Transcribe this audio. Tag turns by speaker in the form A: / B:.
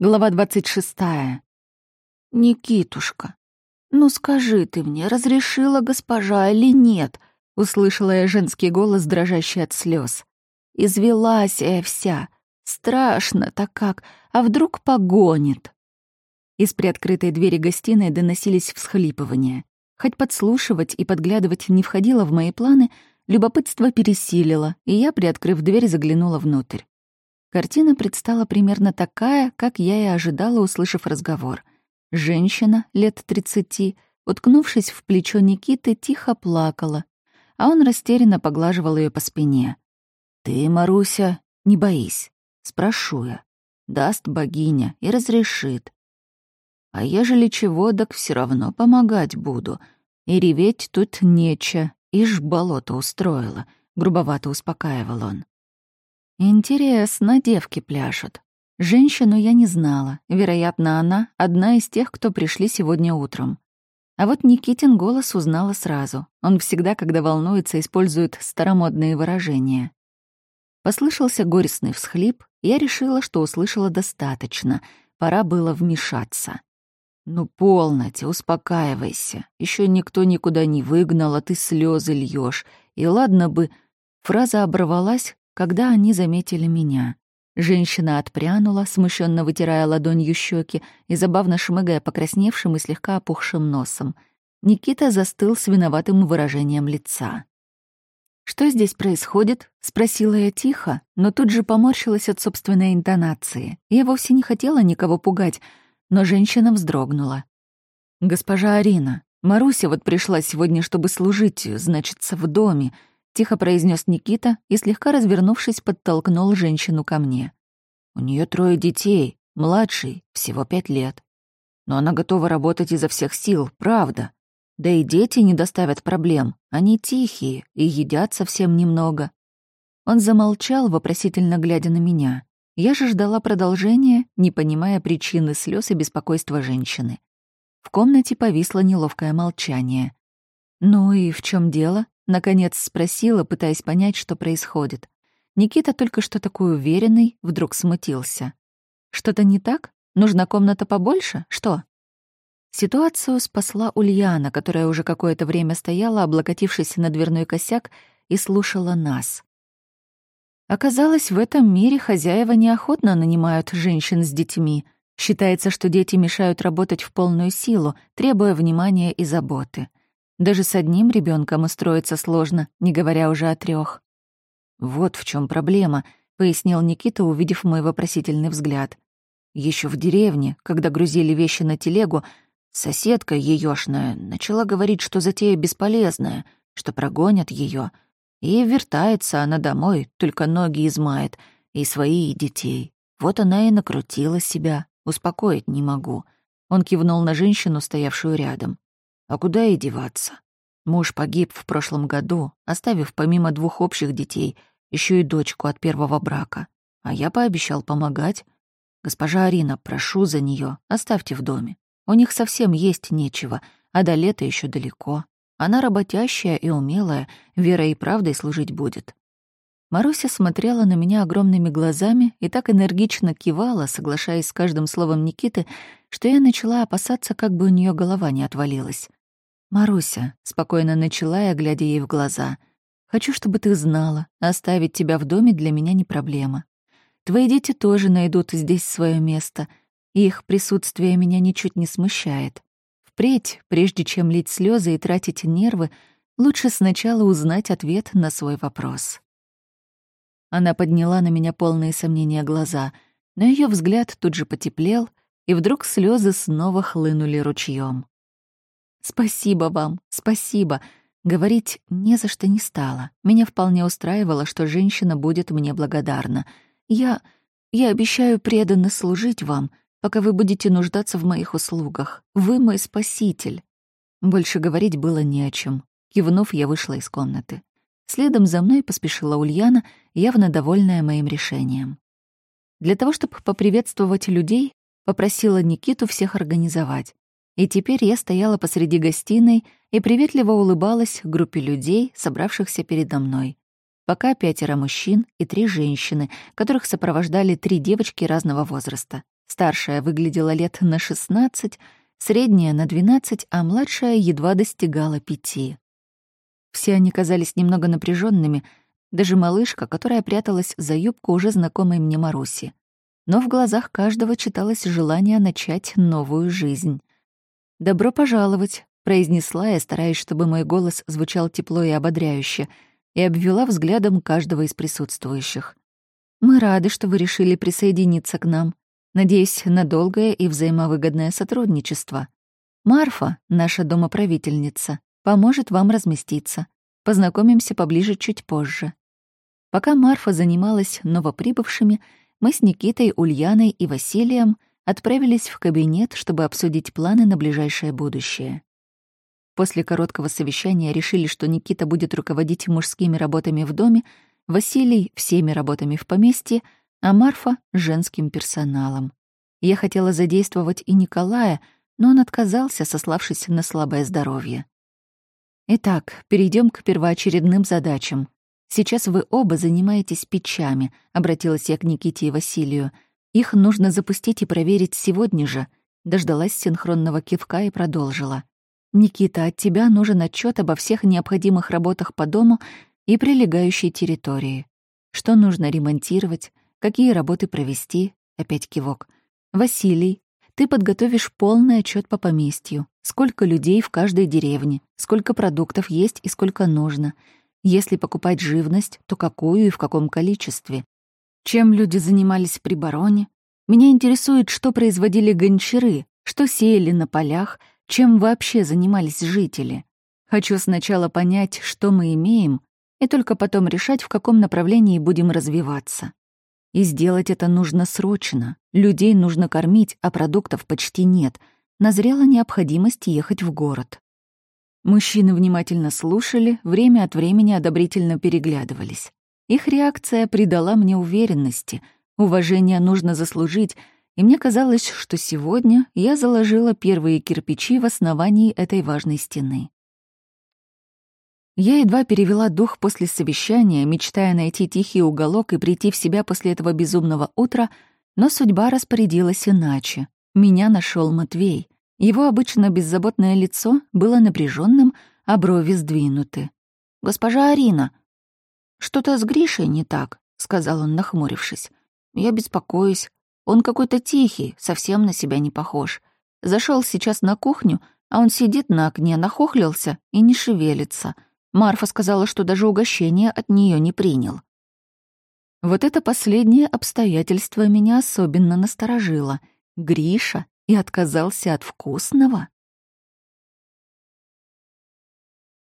A: Глава 26. «Никитушка, ну скажи ты мне, разрешила госпожа или нет?» — услышала я женский голос, дрожащий от слез. «Извелась я вся. Страшно-то как, а вдруг погонит?» Из приоткрытой двери гостиной доносились всхлипывания. Хоть подслушивать и подглядывать не входило в мои планы, любопытство пересилило, и я, приоткрыв дверь, заглянула внутрь. Картина предстала примерно такая, как я и ожидала, услышав разговор. Женщина, лет тридцати, уткнувшись в плечо Никиты, тихо плакала, а он растерянно поглаживал ее по спине. «Ты, Маруся, не боись, спрошу я. Даст богиня и разрешит. А ежели чего, так все равно помогать буду. И реветь тут нече, ишь болото устроила», — грубовато успокаивал он. Интересно, девки пляшут. Женщину я не знала. Вероятно, она — одна из тех, кто пришли сегодня утром. А вот Никитин голос узнала сразу. Он всегда, когда волнуется, использует старомодные выражения. Послышался горестный всхлип, я решила, что услышала достаточно. Пора было вмешаться. «Ну, полноте, успокаивайся. Еще никто никуда не выгнал, а ты слезы льешь. И ладно бы...» Фраза оборвалась, когда они заметили меня. Женщина отпрянула, смущенно вытирая ладонью щеки и забавно шмыгая покрасневшим и слегка опухшим носом. Никита застыл с виноватым выражением лица. «Что здесь происходит?» — спросила я тихо, но тут же поморщилась от собственной интонации. Я вовсе не хотела никого пугать, но женщина вздрогнула. «Госпожа Арина, Маруся вот пришла сегодня, чтобы служить, значится, в доме тихо произнес Никита и, слегка развернувшись, подтолкнул женщину ко мне. У нее трое детей, младший, всего пять лет. Но она готова работать изо всех сил, правда. Да и дети не доставят проблем, они тихие и едят совсем немного. Он замолчал, вопросительно глядя на меня. Я же ждала продолжения, не понимая причины слез и беспокойства женщины. В комнате повисло неловкое молчание. «Ну и в чем дело?» Наконец спросила, пытаясь понять, что происходит. Никита, только что такой уверенный, вдруг смутился. «Что-то не так? Нужна комната побольше? Что?» Ситуацию спасла Ульяна, которая уже какое-то время стояла, облокотившись на дверной косяк, и слушала нас. Оказалось, в этом мире хозяева неохотно нанимают женщин с детьми. Считается, что дети мешают работать в полную силу, требуя внимания и заботы. Даже с одним ребенком устроиться сложно, не говоря уже о трех. Вот в чем проблема, пояснил Никита, увидев мой вопросительный взгляд. Еще в деревне, когда грузили вещи на телегу, соседка еёшная начала говорить, что затея бесполезная, что прогонят ее, и вертается она домой, только ноги измает, и свои, и детей. Вот она и накрутила себя, успокоить не могу. Он кивнул на женщину, стоявшую рядом. А куда и деваться? Муж погиб в прошлом году, оставив помимо двух общих детей еще и дочку от первого брака. А я пообещал помогать. Госпожа Арина, прошу за нее, оставьте в доме. У них совсем есть нечего, а до лета еще далеко. Она работящая и умелая, верой и правдой служить будет. Маруся смотрела на меня огромными глазами и так энергично кивала, соглашаясь с каждым словом Никиты, что я начала опасаться, как бы у нее голова не отвалилась. «Маруся», — спокойно начала я, глядя ей в глаза, «хочу, чтобы ты знала, оставить тебя в доме для меня не проблема. Твои дети тоже найдут здесь свое место, и их присутствие меня ничуть не смущает. Впредь, прежде чем лить слезы и тратить нервы, лучше сначала узнать ответ на свой вопрос». Она подняла на меня полные сомнения глаза, но ее взгляд тут же потеплел, и вдруг слезы снова хлынули ручьем. «Спасибо вам, спасибо!» Говорить не за что не стало. Меня вполне устраивало, что женщина будет мне благодарна. Я... я обещаю преданно служить вам, пока вы будете нуждаться в моих услугах. Вы мой спаситель». Больше говорить было не о чем. Кивнув, я вышла из комнаты. Следом за мной поспешила Ульяна, явно довольная моим решением. Для того, чтобы поприветствовать людей, попросила Никиту всех организовать. И теперь я стояла посреди гостиной и приветливо улыбалась группе людей, собравшихся передо мной. Пока пятеро мужчин и три женщины, которых сопровождали три девочки разного возраста. Старшая выглядела лет на 16, средняя — на 12, а младшая едва достигала пяти. Все они казались немного напряженными, даже малышка, которая пряталась за юбку уже знакомой мне Маруси. Но в глазах каждого читалось желание начать новую жизнь. «Добро пожаловать», — произнесла я, стараясь, чтобы мой голос звучал тепло и ободряюще, и обвела взглядом каждого из присутствующих. «Мы рады, что вы решили присоединиться к нам. Надеюсь на долгое и взаимовыгодное сотрудничество. Марфа, наша домоправительница, поможет вам разместиться. Познакомимся поближе чуть позже. Пока Марфа занималась новоприбывшими, мы с Никитой, Ульяной и Василием отправились в кабинет, чтобы обсудить планы на ближайшее будущее. После короткого совещания решили, что Никита будет руководить мужскими работами в доме, Василий — всеми работами в поместье, а Марфа — женским персоналом. Я хотела задействовать и Николая, но он отказался, сославшись на слабое здоровье. Итак, перейдем к первоочередным задачам. Сейчас вы оба занимаетесь печами, обратилась я к Никите и Василию. Их нужно запустить и проверить сегодня же. Дождалась синхронного кивка и продолжила. Никита, от тебя нужен отчет обо всех необходимых работах по дому и прилегающей территории. Что нужно ремонтировать, какие работы провести, опять кивок. Василий, ты подготовишь полный отчет по поместью. Сколько людей в каждой деревне, сколько продуктов есть и сколько нужно. Если покупать живность, то какую и в каком количестве. Чем люди занимались при бароне. Меня интересует, что производили гончары, что сеяли на полях, чем вообще занимались жители. Хочу сначала понять, что мы имеем, и только потом решать, в каком направлении будем развиваться. И сделать это нужно срочно. Людей нужно кормить, а продуктов почти нет. Назрела необходимость ехать в город. Мужчины внимательно слушали, время от времени одобрительно переглядывались. Их реакция придала мне уверенности. Уважение нужно заслужить, и мне казалось, что сегодня я заложила первые кирпичи в основании этой важной стены. Я едва перевела дух после совещания, мечтая найти тихий уголок и прийти в себя после этого безумного утра, но судьба распорядилась иначе. Меня нашел Матвей. Его обычно беззаботное лицо было напряженным, а брови сдвинуты. «Госпожа Арина!» «Что-то с Гришей не так», — сказал он, нахмурившись. «Я беспокоюсь. Он какой-то тихий, совсем на себя не похож. Зашел сейчас на кухню, а он сидит на окне, нахохлился и не шевелится». Марфа сказала, что даже угощение от нее не принял. Вот это последнее обстоятельство меня особенно насторожило. Гриша и отказался от вкусного?